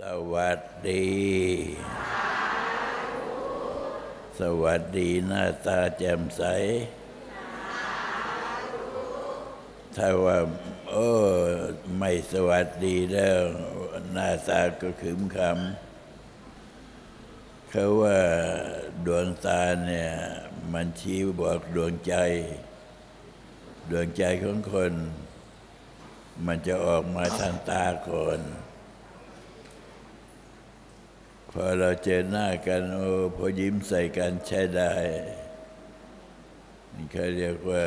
สวัสดี สวัสดีหน้าตาแจ่มใส ถ้าว่าโอ้ไม่สวัสดีแล้วหน้าตาก็ขึมคำเขาว่าดวงตาเนี่ย มันชี้บอกดวงใจ ดวงใจของคน มันจะออกมาทางตาก่อน พอเราเจอหน้ากันโอ้พอยิ้มใส่กันใช้ได้นี่เขาเรียกว่า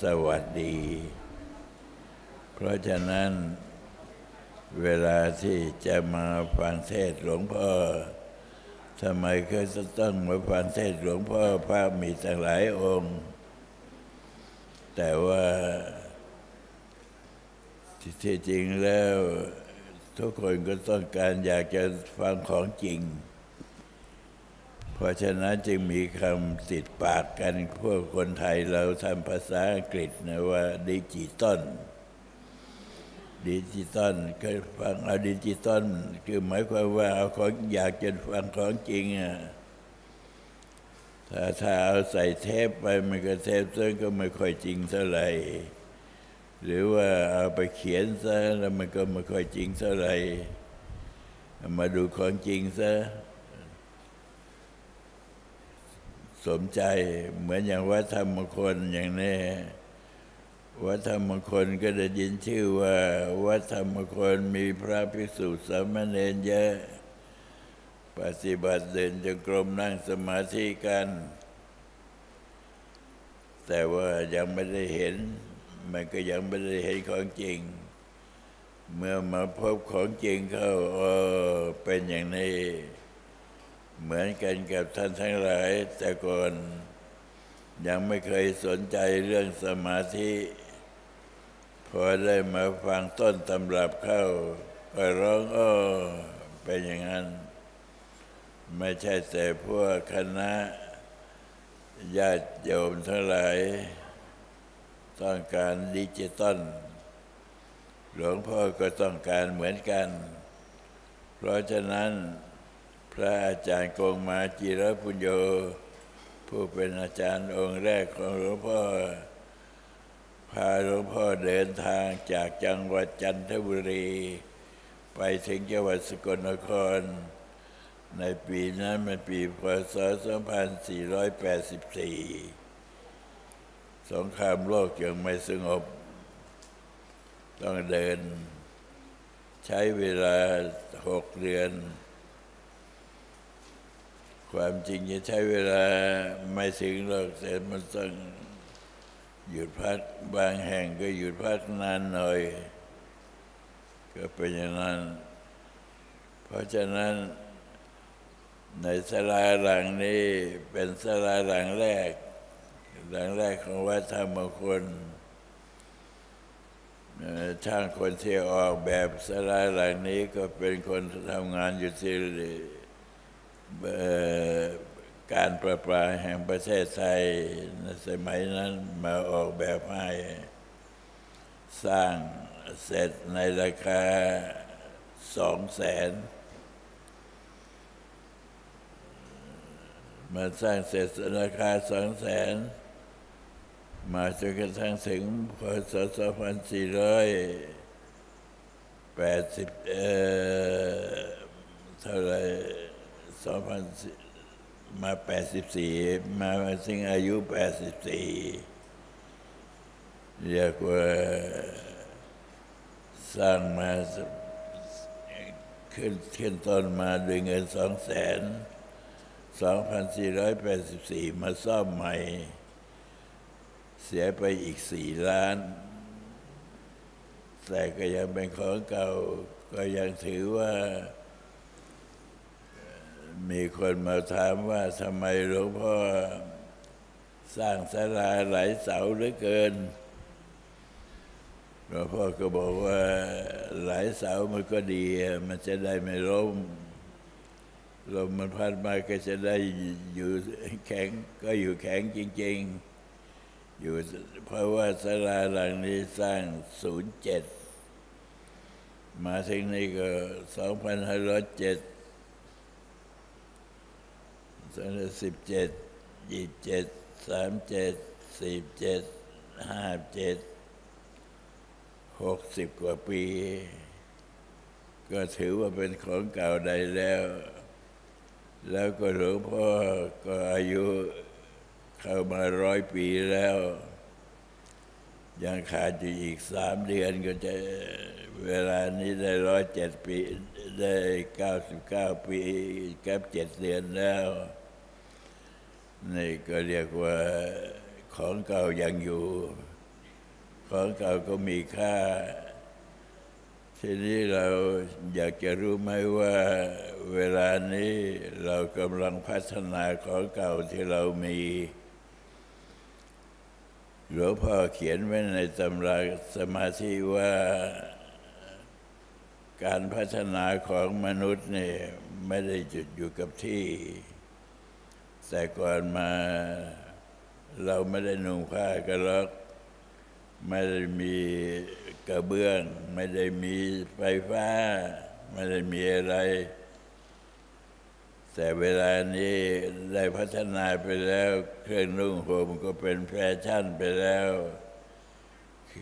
สวัสดี เพราะฉะนั้นเวลาที่จะมาฟังเทศหลวงพ่อทำไมเคยจะต้องมาฟังเทศหลวงพ่อพระมีตั้งหลายองค์ แต่ว่าที่จริงแล้ว ทุกคนก็ต้องการอยากจะฟังของจริง เพราะฉะนั้นจึงมีคำติดปากกันพวกคนไทยเราทำภาษาอังกฤษนะว่าดิจิตอลดิจิตอลก็ฟังเอาดิจิตอลคือหมายความว่าเอาของอยากจะฟังของจริงอะถ้าถ้าเอาใส่เทปไปมันก็เทปซึ่งก็ไม่ค่อยจริงเท่าไหร่ หรือว่าเอาไปเขียนซะแล้วมันก็ไม่ค่อยจริงเท่าไหร่มาดูของจริงซะสมใจเหมือนอย่างวัดธรรมคนอย่างนี้วัดธรรมคนก็ได้ยินชื่อว่าวัดธรรมคนมีพระภิกษุสามเณรเยอะ ปฏิบัติเดินจงกรมนั่งสมาธิกัน แต่ว่ายังไม่ได้เห็น มันก็ยังไม่ได้เห็นของจริง เมื่อมาพบของจริงเข้าเออเป็นอย่างนี้ เหมือนกันกับท่านทั้งหลาย แต่ก่อนยังไม่เคยสนใจเรื่องสมาธิ พอได้มาฟังต้นตำรับเข้า ก็ร้องอ้อเป็นอย่างนั้น ไม่ใช่แต่พวกคณะญาติโยมทั้งหลาย ต้องการดิจิตอลหลวงพ่อก็ต้องการเหมือนกัน เพราะฉะนั้นพระอาจารย์กงมาจิรพุญโย ผู้เป็นอาจารย์องค์แรกของหลวงพ่อ พาหลวงพ่อเดินทางจากจังหวัดจันทบุรี ไปถึงจังหวัดสกลนคร ในปีนั้นมันปีพศ 2484 สงครามโลกยังไม่สงบ ต้องเดิน ใช้เวลาหกเดือน ความจริงจะใช้เวลาไม่ถึงหรอกแต่มันต้องหยุดพักบางแห่งก็หยุดพักนานหน่อย ก็เป็นอย่างนั้น เพราะฉะนั้นในสลาหลังนี้เป็นสลาหลังแรก หลังแรกของวัดธรรมคนช่างคนที่ออกแบบสลาหลังนี้ก็เป็นคนทำงานอยู่ที่การประปาแห่งประเทศไทยในสมัยนั้นมาออกแบบให้สร้างเสร็จในราคาสองแสนมาสร้างเสร็จราคาสองแสน มาจนกระทั่งถึงพศ2480เอ่อเท่าไร2000มา84 มาถึงอายุ 84 เรียกว่าสร้างมาขึ้นขึ้นต้นมาด้วยเงินสองแสน2484มาซ่อมใหม่ เสียไปอีกสี่ล้าน แต่ก็ยังเป็นของเก่า ก็ยังถือว่า มีคนมาถามว่าทำไมหลวงพ่อสร้างศาลาหลายเสาเหลือเกินหลวงพ่อก็บอกว่าหลายเสามันก็ดี มันจะได้ไม่ล้มลมมันพัดมาก็จะได้อยู่แข็งก็อยู่แข็งจริง ๆ อยู่เพราะว่าศาลาหลังนี้สร้างศูนย์เจ็ดมาถึงนี่ก็สองพันห้าร้อยเจ็ดสองพันสิบเจ็ดยี่เจ็ดสามเจ็ดสี่เจ็ดห้าเจ็ดหกสิบกว่าปี ก็ถือว่าเป็นของเก่าใดแล้ว แล้วก็หลวงพ่อก็อายุ เข้ามาร้อยปีแล้ว ยังขาดอยู่อีกสามเดือนก็จะเวลานี้ได้ร้อยเจ็ดปี ได้เก้าสิบเก้าปีกับเจ็ดเดือนแล้วนี่ก็เรียกว่าของเก่ายังอยู่ ของเก่าก็มีค่า ทีนี้เราอยากจะรู้ไหมว่าเวลานี้เรากำลังพัฒนาของเก่าที่เรามี หลวงพ่อเขียนไว้ในตำราสมาธิว่าการพัฒนาของมนุษย์เนี่ยไม่ได้หยุดอยู่กับที่ แต่ก่อนมาเราไม่ได้นุ่งผ้ากระลอกไม่ได้มีกระเบื้อง ไม่ได้มีไฟฟ้า ไม่ได้มีอะไร แต่เวลานี้ได้พัฒนาไปแล้ว เครื่องนุ่งห่มก็เป็นแฟชั่นไปแล้ว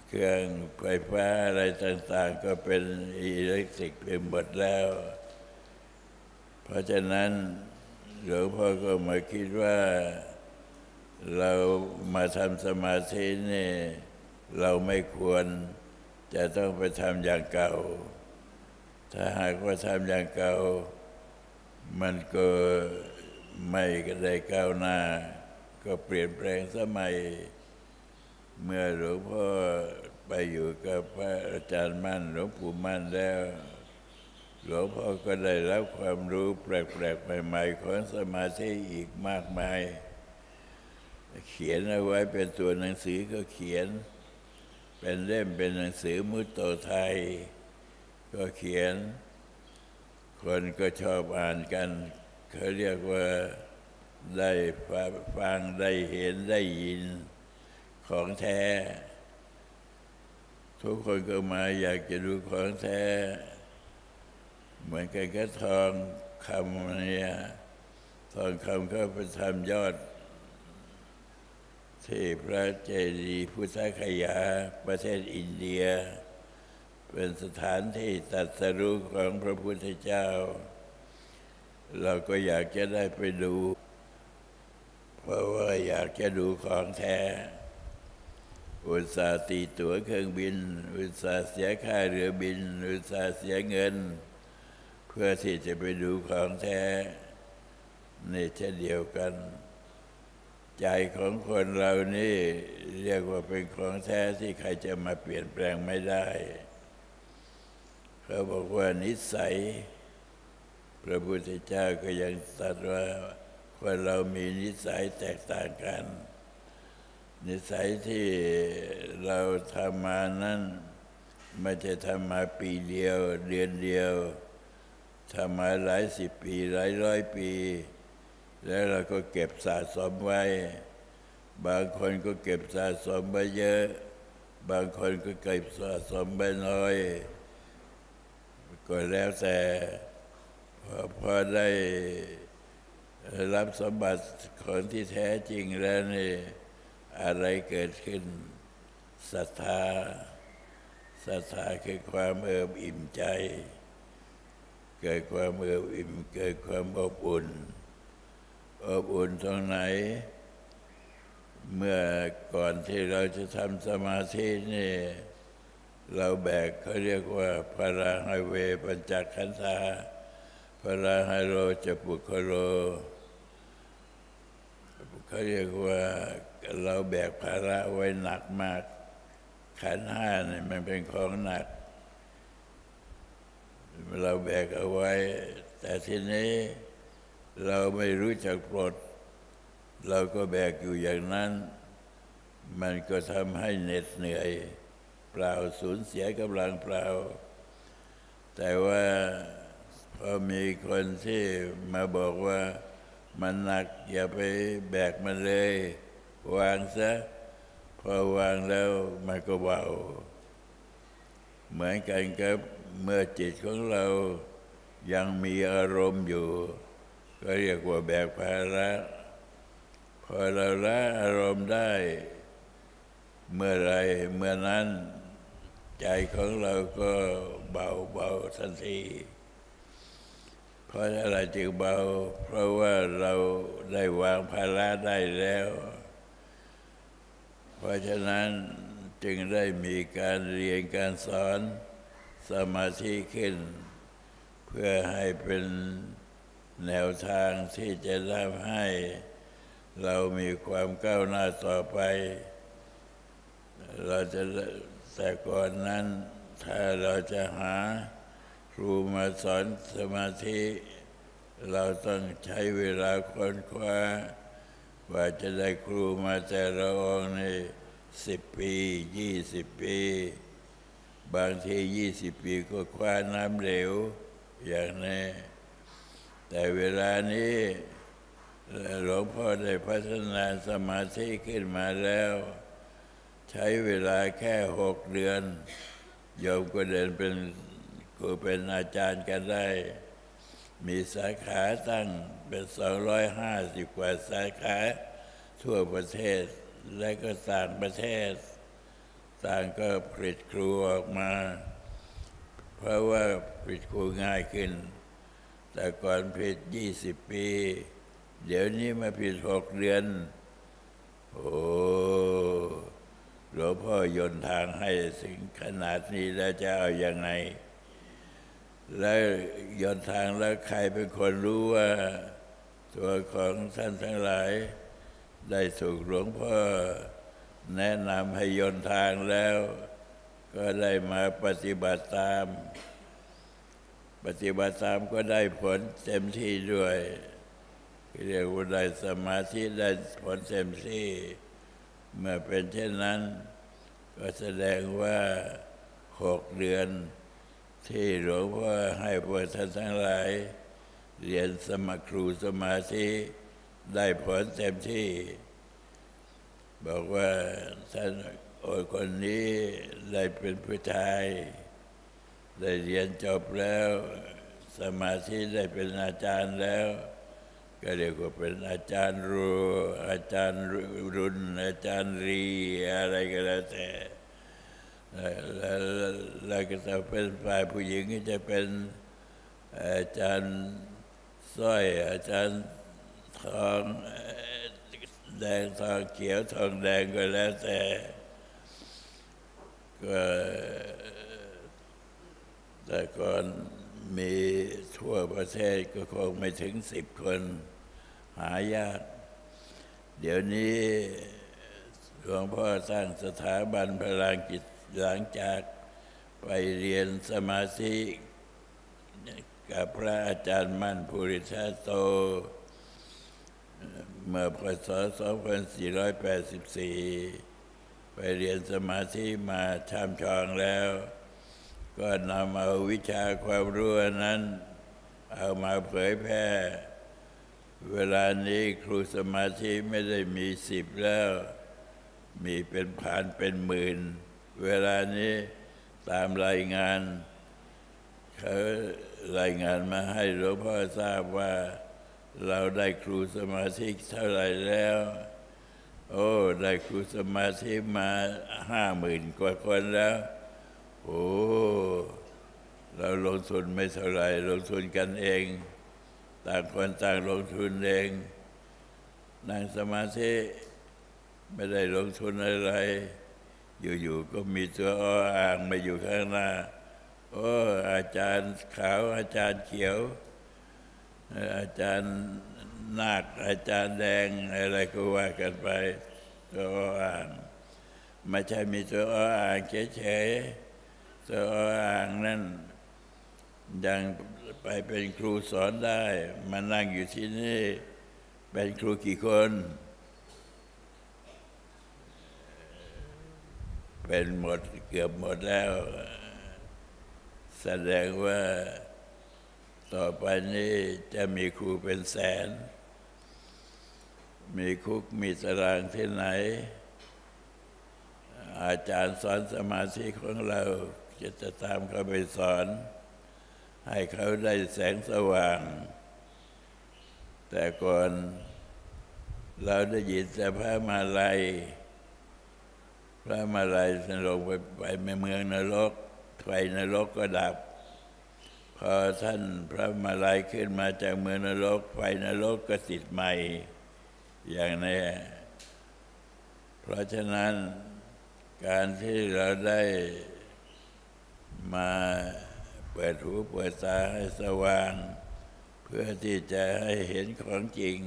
เครื่องไฟฟ้าอะไรต่างๆ ก็เป็นอิเล็กทริกไปหมดแล้ว เพราะฉะนั้นหลวงพ่อก็มาคิดว่าเรามาทำสมาธินี่เราไม่ควรจะต้องไปทำอย่างเก่า ถ้าหากว่าทำอย่างเก่า มันก็ไม่ได้ก้าวหน้า ก็เปลี่ยนแปลงสมัย เมื่อหลวงพ่อไปอยู่กับพระอาจารย์มั่นหลวงปู่มั่นแล้ว หลวงพ่อก็ได้รับความรู้แปลกๆใหม่ๆ ของสมาธิอีกมากมาย เขียนเอาไว้เป็นตัวหนังสือก็เขียน เป็นเล่มเป็นหนังสือมุตโตไทย ก็เขียน คนก็ชอบอ่านกันเขาเรียกว่าได้ฟังได้เห็นได้ยินของแท้ ทุกคนก็มาอยากจะดูของแท้ เหมือนกันก็ทองคำเนี่ยทองคำเขาไปทำยอดที่พระเจดีย์พุทธคยาประเทศอินเดีย เป็นสถานที่ตัดสรุปของพระพุทธเจ้า เราก็อยากจะได้ไปดู เพราะว่าอยากจะดูของแท้ อุตส่าห์ตีตั๋วเครื่องบิน อุตส่าห์เสียค่าเรือบิน อุตส่าห์เสียเงิน เพื่อที่จะไปดูของแท้ในเช่นเดียวกัน ใจของคนเรานี่ เรียกว่าเป็นของแท้ที่ใครจะมาเปลี่ยนแปลงไม่ได้ เขาบอกว่านิสัย พระพุทธเจ้าก็ยังตรัสว่าคนเรามีนิสัยแตกต่างกัน นิสัยที่เราทำมานั้นไม่ใช่ทำมาปีเดียว เดือนเดียวทำมาหลายสิบปี หลายร้อยปี แล้วเราก็เก็บสะสมไว้ บางคนก็เก็บสะสมไว้เยอะ บางคนก็เก็บสะสมไว้น้อย ก็แล้วแต่พอพอได้รับสมบัติของที่แท้จริงแล้วนี่อะไรเกิดขึ้นศรัทธาศรัทธาคือความเอิบอิ่มใจ เกิดความเอิบอิ่ม เกิดความอบอุ่น อบอุ่นตรงไหน เมื่อก่อนที่เราจะทำสมาธินี่ เราแบกเขาเรียกว่าพระราหเวปัญจขันธาพระราหโรจปุคโรเขาเรียกว่าเราแบกภาระไว้หนักมาก ขันห้าเนี่ยมันเป็นของหนัก เราแบกเอาไว้ แต่ทีนี้เราไม่รู้จักปลด เราก็แบกอยู่อย่างนั้น มันก็ทำให้เหน็ดเหนื่อย เปล่าสูญเสียกำลังเปล่า แต่ว่าพอมีคนที่มาบอกว่ามันหนักอย่าไปแบกมันเลย วางซะ พอวางแล้วมันก็เบา เหมือนกันกับเมื่อจิตของเรายังมีอารมณ์อยู่ ก็เรียกว่าแบกภาระพอเราละอารมณ์ได้ เมื่อไรเมื่อนั้น ใจของเราก็เบาเบาทันทีเพราะอะไรจึงเบา เพราะว่าเราได้วางภาระได้แล้ว เพราะฉะนั้นจึงได้มีการเรียนการสอนสมาธิขึ้น เพื่อให้เป็นแนวทางที่จะทำให้ เรามีความก้าวหน้าต่อไป เราจะ แต่ก่อนนั้นถ้าเราจะหาครูมาสอนสมาธิ เราต้องใช้เวลาค้นคว้าว่าจะได้ครูมาแต่ละองค์ในสิบปียี่สิบปี บางทียี่สิบปีก็คว้าน้ำเหลวอย่างนี้แต่เวลานี้หลวงพ่อได้พัฒนาสมาธิขึ้นมาแล้ว ใช้เวลาแค่หกเดือน โยมก็เดินเป็นกูเป็นอาจารย์กันได้ มีสาขาตั้งเป็นสองร้อยห้าสิบกว่าสาขา ทั่วประเทศและก็ต่างประเทศ ต่างก็ผลิตครูออกมา เพราะว่าผลิตครูง่ายขึ้น แต่ก่อนผลิตยี่สิบปี เดี๋ยวนี้มาผลิตหกเดือน โอ้ หลวงพ่อยนทางให้ถึงขนาดนี้แล้วจะเอาอยัางไง แล้วยนทางแล้วใครเป็นคนรู้ว่า ตัวของท่านทั้งหลาย ได้ถูกหลวงพ่อ แนะนำให้ยนทางแล้ว ก็ได้มาปฏิบัติตาม ปฏิบัติตามก็ได้ผลเต็มที่ด้วยเรียกว่าได้สมาธิได้ผลเต็มที่ เมื่อเป็นเช่นนั้น ก็แสดงว่าหกเดือน ที่หลวงพ่อให้พวกท่านทั้งหลาย เรียนสมครูสมาธิได้ผลเต็มที่ บอกว่าท่านโอ้คนนี้ได้เป็นผู้ชาย ได้เรียนจบแล้ว สมาธิได้เป็นอาจารย์แล้ว ก็เรียกว่าเป็นอาจารย์รูอาจารย์รุนอาจารย์รีอะไรก็แล้วแต่แล้วแล้วก็จะเป็นฝ่ายผู้หญิงก็จะเป็นอาจารย์สร้อย อาจารย์ทองแดงทองเขียวทองแดงก็แล้วแต่ก็แต่ก่อน มีทั่วประเทศก็คงไม่ถึงสิบคนหายาก เดี๋ยวนี้หลวงพ่อสร้างสถาบันพลังจิตหลังจากไปเรียนสมาธิกับพระอาจารย์มั่นภูริชาโต เมื่อพศ 2484 ไปเรียนสมาธิมาชามชองแล้ว ก็นำเอาวิชาความรู้นั้น เอามาเผยแพร่ เวลานี้ครูสมาธิไม่ได้มีสิบแล้ว มีเป็นพันเป็นหมื่น เวลานี้ตามรายงานเขารายงานมาให้หลวงพ่อทราบว่าเราได้ครูสมาธิเท่าไหร่แล้ว โอ้ ได้ครูสมาธิมาห้าหมื่นกว่าคนแล้ว โอ้เราลงทุนไม่เท่าไรลงทุนกันเอง ต่างคนต่างลงทุนเอง นั่งสมาธิไม่ได้ลงทุนอะไร อยู่ๆก็มีตัวอ้ออ่างมาอยู่ข้างหน้าโอ้อาจารย์ขาวอาจารย์เขียว อาจารย์นาคอาจารย์แดงอะไรก็ว่ากันไปตัวอ้ออ่างไม่ใช่มีตัวอ้ออ่างเฉยๆ ตัวอ่างนั่นยังไปเป็นครูสอนได้ มานั่งอยู่ที่นี่ เป็นครูกี่คน เป็นหมดเกือบหมดแล้ว แสดงว่าต่อไปนี้จะมีครูเป็นแสน มีคุกมีตารางที่ไหน อาจารย์สอนสมาธิของเรา จะจะตามเขาไปสอน ให้เขาได้แสงสว่าง แต่ก่อนเราได้ยินแต่พระมาลัย พระมาลัยสลงไปไปเมืองนรกไฟนรกก็ดับ พอท่านพระมาลัยขึ้นมาจากเมืองนรก ไฟนรกก็ติดใหม่ อย่างนี้เพราะฉะนั้นการที่เราได้ มาเปิดหูเปิดตาให้สว่าง เพื่อที่จะให้เห็นของจริง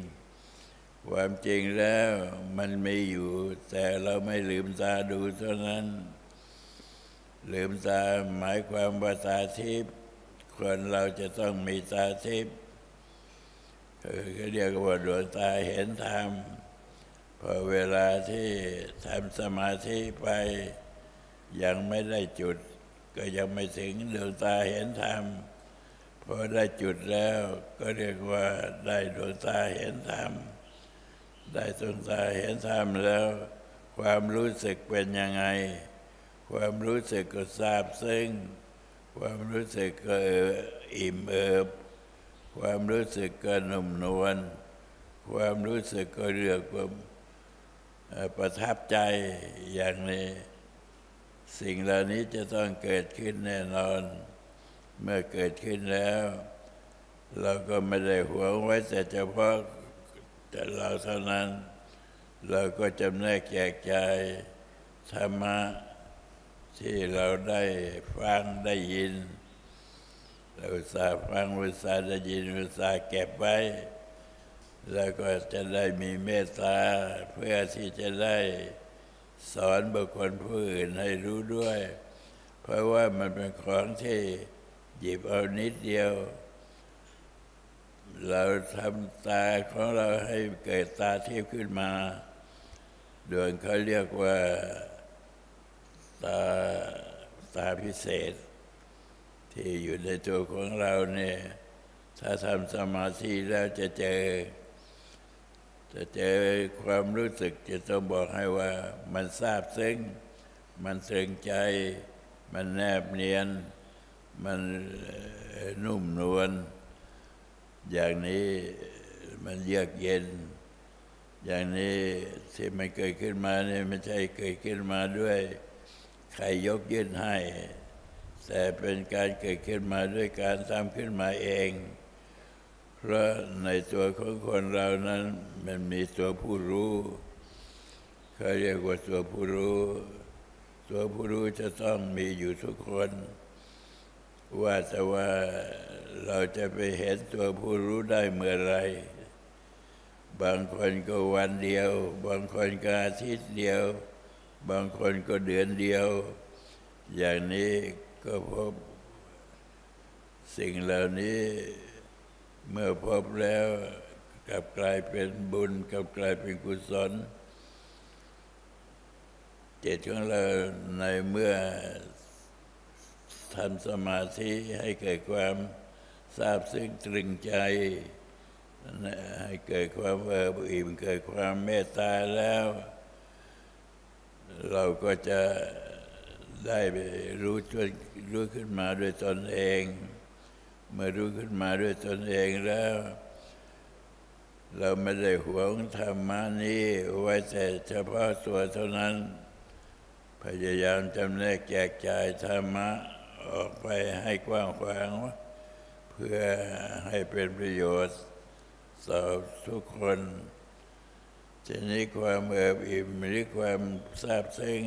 ความจริงแล้วมันมีอยู่ แต่เราไม่ลืมตาดูเท่านั้น ลืมตาหมายความว่าตาทิพย์คนเราจะต้องมีตาทิพย์คือเรียกว่าดวงตาเห็นธรรมพอเวลาที่ทำสมาธิไปยังไม่ได้จุด ก็ยังไม่ถึงดวงตาเห็นธรรมพอได้จุดแล้วก็เรียกว่าได้ดวงตาเห็นธรรม ได้ดวงตาเห็นธรรมแล้ว ความรู้สึกเป็นยังไง ความรู้สึกก็ทราบซึ้งความรู้สึกก็อิ่มเอิบ ความรู้สึกก็นุ่มนวลความรู้สึกก็เรียกว่าประทับใจอย่างนี้ สิ่งเหล่านี้จะต้องเกิดขึ้นแน่นอน เมื่อเกิดขึ้นแล้ว เราก็ไม่ได้หวงไว้แต่เฉพาะแต่เราเท่านั้น เราก็จำแนกแจกจ่ายธรรมะที่เราได้ฟังได้ยิน เราสาฟังอุตสาห์ได้ยินอุตสาห์เก็บไว้ แล้วก็จะได้มีเมตตาเพื่อที่จะได้ สอนบุคคลผู้อื่นให้รู้ด้วย เพราะว่ามันเป็นของที่หยิบเอานิดเดียว เราทำตาของเราให้เกิดตาเทิพย์ขึ้นมาโดยเขาเรียกว่าตาตาพิเศษ ที่อยู่ในตัวของเราเนี่ย ถ้าทำสมาธิแล้วจะเจอ จะเจอความรู้สึกจะต้องบอกให้ว่ามันทราบซึ้ง มันเสริงใจ มันแนบเนียน มันนุ่มนวล อย่างนี้มันเยือกเย็น อย่างนี้ที่มันเกิดขึ้นมาเนี่ยไม่ใช่เกิดขึ้นมาด้วย ใครยกยื่นให้ แต่เป็นการเกิดขึ้นมาด้วยการทำขึ้นมาเอง เพราะในตัวของคนเรานั้นมันมีตัวผู้รู้เขาเรียกว่าตัวผู้รู้ ตัวผู้รู้จะต้องมีอยู่ทุกคน ว่าแต่ว่าเราจะไปเห็นตัวผู้รู้ได้เมื่อไร บางคนก็วันเดียว บางคนก็อาทิตย์เดียว บางคนก็เดือนเดียว อย่างนี้ก็พบสิ่งเหล่านี้ เมื่อพบแล้วกลับกลายเป็นบุญกลับกลายเป็นกุศลเจตของเราในเมื่อทำสมาธิให้เกิดความทราบซึ้งตรึงใจ ให้เกิดความเอิบอิ่มเกิดความเมตตาแล้ว เราก็จะได้รู้ชรู้ขึ้นมาด้วยตนเอง เมื่อรู้ขึ้นมาด้วยตนเองแล้ว เราไม่ได้หวงธรรมานี้ไว้แต่เฉพาะตัวเท่านั้น พยายามจำแนกแจกจ่ายธรรมะออกไปให้กว้างขวางเพื่อให้เป็นประโยชน์ต่อทุกคนทีนี้ความเอิบอิ่มหรือความทราบซึ้ง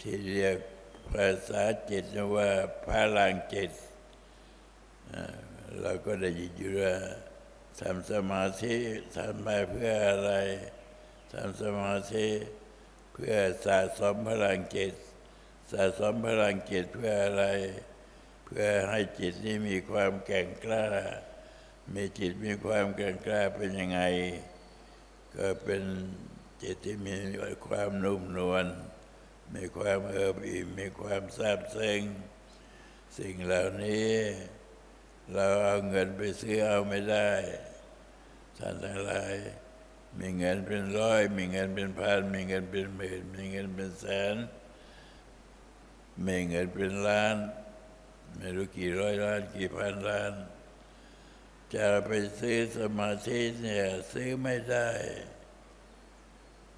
ที่เรียกภาษาจิตว่าพลังจิต เราก็ได้ยินอยู่ว่าทำสมาธิทำไปเพื่ออะไรทำสมาธิเพื่อสะสมพลังจิตสะสมพลังจิตเพื่ออะไร เพื่อให้จิตนี้มีความแก่งกล้า มีจิตมีความแก่งกล้าเป็นยังไง ก็เป็นจิตที่มีความนุ่มนวลมีความเอิบอิ่มมีความซาบซึ้งสิ่งเหล่านี้ เราเอาเงินไปซื้อเอาไม่ได้ท่านทั้งหลายมีเงินเป็นร้อย มีเงินเป็นพัน มีเงินเป็นหมื่น มีเงินเป็นแสน มีเงินเป็นล้าน ไม่รู้กี่ร้อยล้าน กี่พันล้าน จะไปซื้อสมาธิเนี่ยซื้อไม่ได้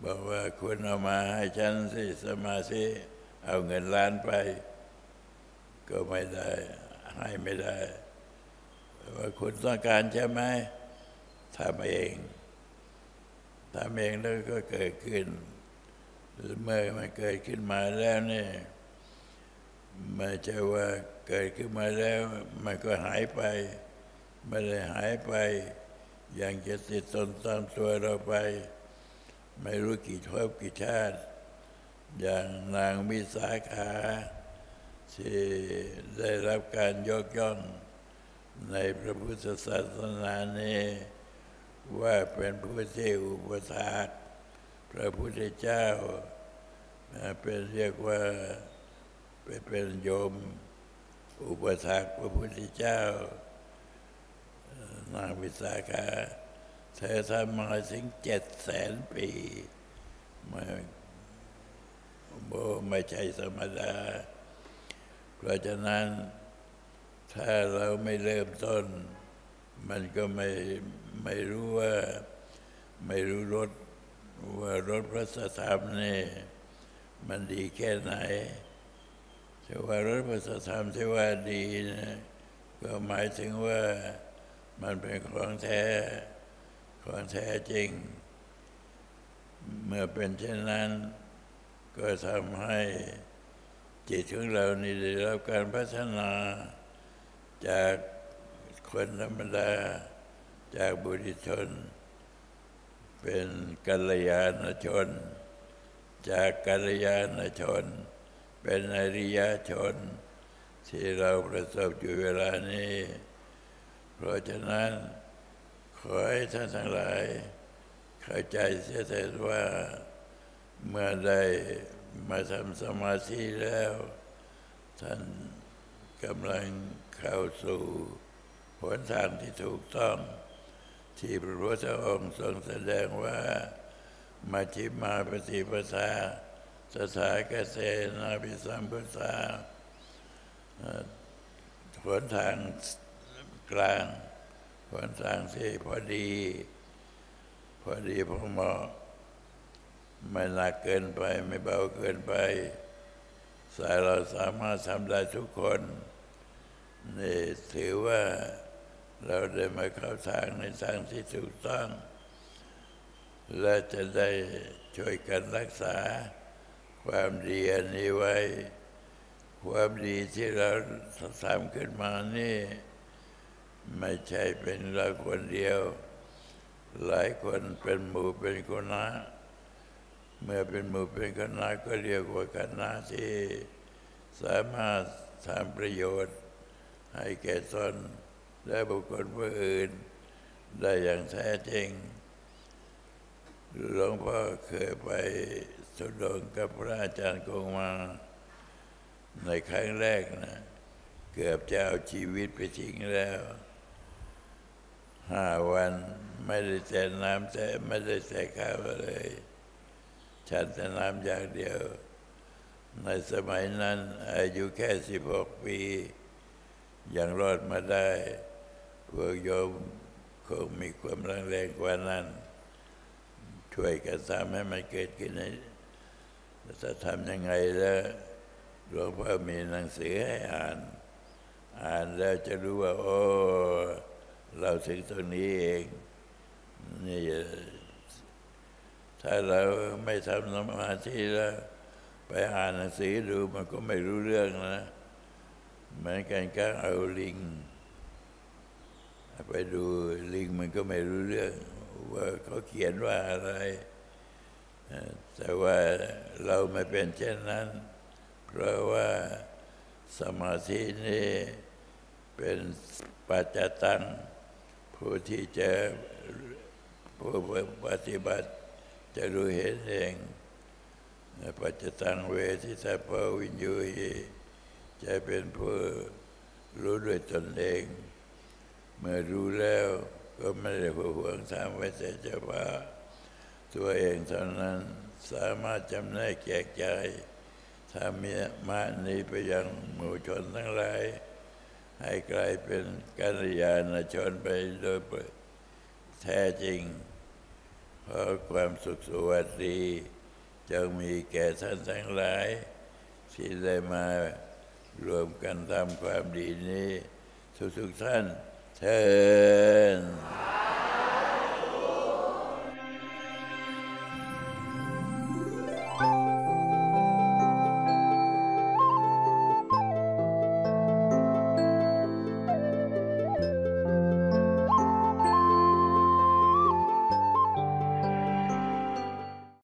บอกว่าคุณเอามาให้ฉันสิสมาธิ เอาเงินล้านไป ก็ไม่ได้ ให้ไม่ได้ ว่าคุณต้องการใช่ไหมทำเองทำเองแล้วก็เกิดขึ้น เมื่อมันเกิดขึ้นมาแล้วเนี่ยไม่ใช่ว่าเกิดขึ้นมาแล้ว มันก็หายไปไม่ได้หายไป อย่างจะติดตนตามตัวเราไป ไม่รู้กี่ทบกี่ชาติ อย่างนางวิสาขาที่ได้รับการยกย่อง ในพระพุทธศาสนานี้ว่าเป็นผู้ที่อุปถากพระพุทธเจ้า เป็นเรียกว่าเป็นโยม อุปถากพระพุทธเจ้า นางวิสาขาเธอทำมาถึงเจ็ดแสนปีไม่ไม่ใช่ธรรมดาเพราะฉะนั้น ถ้าเราไม่เริ่มต้น มันก็ไม่ไม่รู้ว่าไม่รู้รสว่ารสพระสธรรมนี่มันดีแค่ไหนแต่ว่ารสพระสธรรมที่ว่าดีนะก็หมายถึงว่ามันเป็นของแท้ของแท้จริง เมื่อเป็นเช่นนั้น ก็ทำให้จิตของเรานี่ได้รับการพัฒนา จากคนธรรมดา จากบุริชน เป็นกัลยาณชน จากกัลยาณชน เป็นอริยชน ที่เราประสบอยู่เวลานี้ เพราะฉะนั้นขอให้ท่านทั้งหลาย เข้าใจเสียแต่ว่าเมื่อได้มาทำสมาธิแล้ว ท่านกำลัง เข้าสู่หนทางที่ถูกต้อง ที่พระพุทธองค์ทรงแสดงว่ามาชิมาปฏิปทาสถาเกษนาภิสัมพุทธาหนทางกลางหนทางที่พอดี พอดีพอเหมาะไม่หนักเกินไปไม่เบาเกินไปสายเราสามารถทำได้ทุกคน นี่ถือว่าเราได้มาเข้าทางในทางที่ถูกต้อง และจะได้ช่วยกันรักษา ความดีอันนี้ไว้ ความดีที่เราทำขึ้นมานี่ ไม่ใช่เป็นเราคนเดียว หลายคนเป็นหมู่เป็นคณะเมื่อเป็นหมู่เป็นคณะก็เรียกว่าคณะที่สามารถทำประโยชน์ ให้แก่ตนและบุคคลผู้อื่น ได้อย่างแท้จริง หลวงพ่อเคยไปสุดงกับพระอาจารย์กงมา ในครั้งแรกนะ เกือบจะเอาชีวิตไปทิ้งแล้วห้าวันไม่ได้แต่น้ำแต่ไม่ได้แต่ข้าวเลยฉันแต่น้ำอย่างเดียว ในสมัยนั้นอายุแค่สิบหกปี ยังรอดมาได้พวกโยมคงมีความแรงแรงกว่านั้น ช่วยกันทำให้มันเกิดขึ้นจะทำยังไงแล้วหลวงพ่อมีหนังสือให้อ่าน อ่านแล้วจะรู้ว่า โอ้เราถึงตรงนี้เองนี่ถ้าเราไม่ทำสมาธิแล้ว ไปอ่านหนังสือดูมันก็ไม่รู้เรื่องนะ เหมือนกันก็เอาลิง ไปดูลิงมันก็ไม่รู้เรื่องว่าเขาเขียนว่าอะไร แต่ว่าเราไม่เป็นเช่นนั้น เพราะว่าสมาธินี้เป็นปัจจตัง ผู้ที่จะผู้ปฏิบัติจะรู้เห็นเองปัจจตังเวทิตาภวิญญูหิ จะเป็นผู้รู้ด้วยตนเอง เมื่อรู้แล้วก็ไม่ได้ห่วงทำไว้แต่จะว่า ตัวเองเท่านั้นสามารถจำแนกแจกจ่ายธรรมะมานี้ไปยังหมู่ชนทั้งหลาย ให้กลายเป็นกัลยาณชนไปโดยแท้จริงขอความสุขสวัสดีจงมีแก่ท่านทั้งหลาย ที่ได้มา รวมกันทำความดีนี้ ทุกๆท่านเชิญ